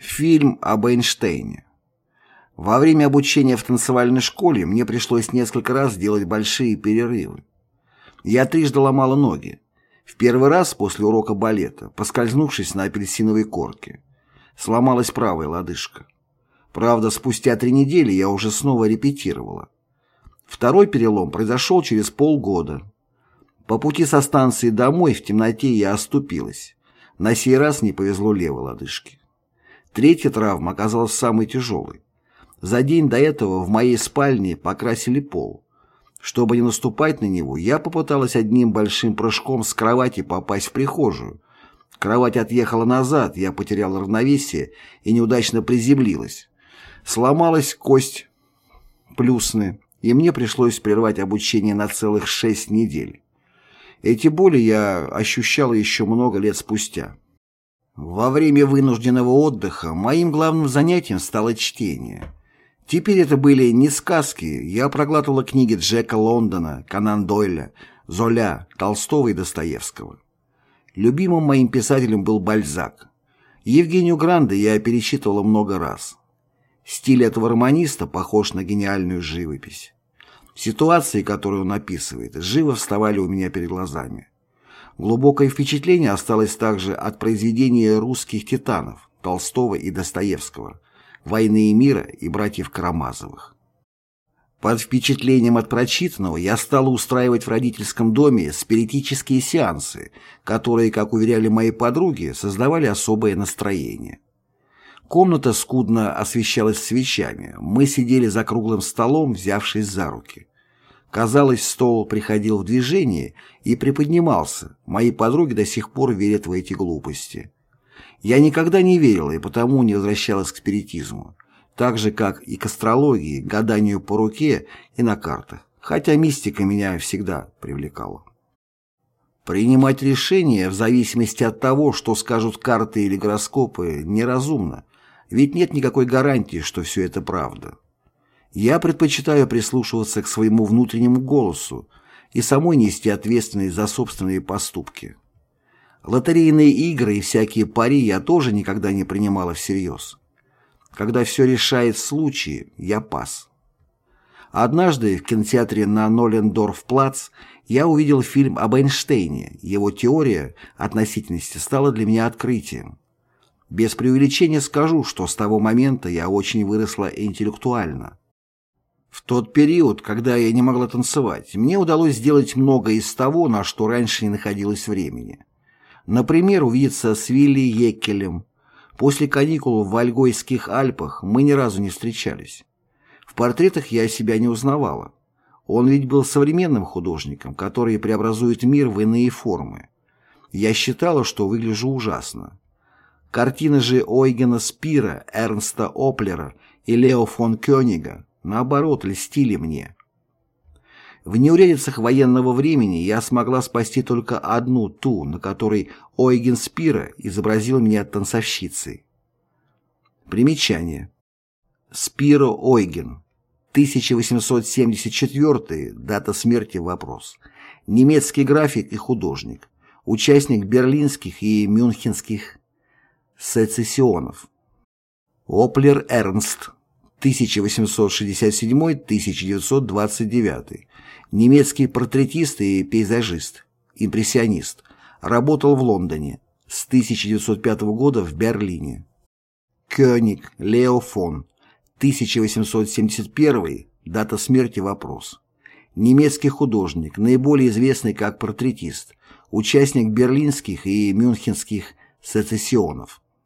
Фильм об Эйнштейне. Во время обучения в танцевальной школе мне пришлось несколько раз делать большие перерывы. Я трижды ломала ноги. В первый раз после урока балета, поскользнувшись на апельсиновой корке. Сломалась правая лодыжка. Правда, спустя три недели я уже снова репетировала. Второй перелом произошел через полгода. По пути со станции домой в темноте я оступилась. На сей раз не повезло левой лодыжке. Третья травма оказалась самой тяжелой. За день до этого в моей спальне покрасили пол. Чтобы не наступать на него, я попыталась одним большим прыжком с кровати попасть в прихожую. Кровать отъехала назад, я потеряла равновесие и неудачно приземлилась. Сломалась кость плюсны, и мне пришлось прервать обучение на целых шесть недель. Эти боли я ощущала еще много лет спустя. Во время вынужденного отдыха моим главным занятием стало чтение. Теперь это были не сказки, я проглатывала книги Джека Лондона, Канан Дойля, Золя, Толстого и Достоевского. Любимым моим писателем был Бальзак. Евгению Гранде я перечитывала много раз. Стиль этого романиста похож на гениальную живопись. Ситуации, которые он описывает, живо вставали у меня перед глазами. Глубокое впечатление осталось также от произведения русских титанов Толстого и Достоевского «Войны и мира» и братьев Карамазовых. Под впечатлением от прочитанного я стала устраивать в родительском доме спиритические сеансы, которые, как уверяли мои подруги, создавали особое настроение. Комната скудно освещалась свечами, мы сидели за круглым столом, взявшись за руки. Казалось, стол приходил в движение и приподнимался. Мои подруги до сих пор верят в эти глупости. Я никогда не верила и потому не возвращалась к спиритизму. Так же, как и к астрологии, гаданию по руке и на картах. Хотя мистика меня всегда привлекала. Принимать решения в зависимости от того, что скажут карты или гороскопы, неразумно. Ведь нет никакой гарантии, что все это правда. Я предпочитаю прислушиваться к своему внутреннему голосу и самой нести ответственность за собственные поступки. Лотерейные игры и всякие пари я тоже никогда не принимала всерьез. Когда все решает случай, я пас. Однажды в кинотеатре на Нолендорф-плац я увидел фильм об Эйнштейне. Его теория относительности стала для меня открытием. Без преувеличения скажу, что с того момента я очень выросла интеллектуально. В тот период, когда я не могла танцевать, мне удалось сделать многое из того, на что раньше не находилось времени. Например, увидеться с Вилли Еккелем. После каникул в Альгойских Альпах мы ни разу не встречались. В портретах я себя не узнавала. Он ведь был современным художником, который преобразует мир в иные формы. Я считала, что выгляжу ужасно. Картины же Ойгена Спира, Эрнста Оплера и Лео фон Кёнига наоборот, льстили мне. В неурядицах военного времени я смогла спасти только одну, ту, на которой Ойген Спира изобразил меня танцовщицей. Примечание. Спиро Ойген. 1874, дата смерти вопрос. Немецкий график и художник. Участник берлинских и мюнхенских сецессионов. Оплер Эрнст 1867-1929, немецкий портретист и пейзажист, импрессионист, работал в Лондоне, с 1905 года в Берлине. Кёник Лео фон, 1871, дата смерти вопрос. Немецкий художник, наиболее известный как портретист, участник берлинских и мюнхенских сецессионов.